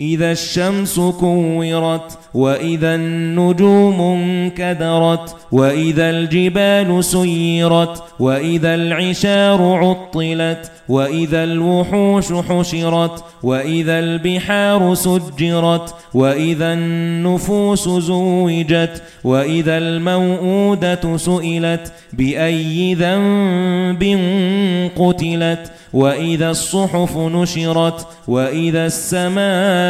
إذا الشمس كورت وإذا النجوم انكدرت وإذا الجبال سيرت وإذا العشار عطلت وإذا الوحوش حشرت وإذا البحار سجرت وإذا النفوس زوجت وإذا الموءودة سئلت بأي ذنب قتلت وإذا الصحف نشرت وإذا السماء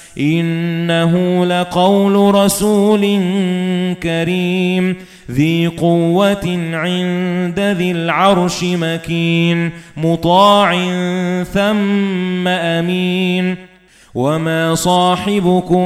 إنه لقول رسول كريم. ذي قوة عند ذي العرش مكين مطاع ثم أمين. وما صاحبكم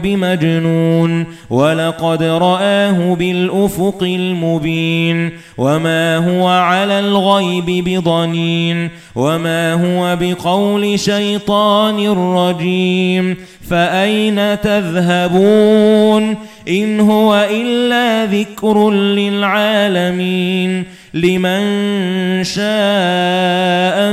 بمجنون ولقد رآه بالأفق المبين وما هو على الغيب بضنين وما هو بقول شيطان رجيم فأين تذهبون إن هو إلا ذكر للعالمين لمن شاء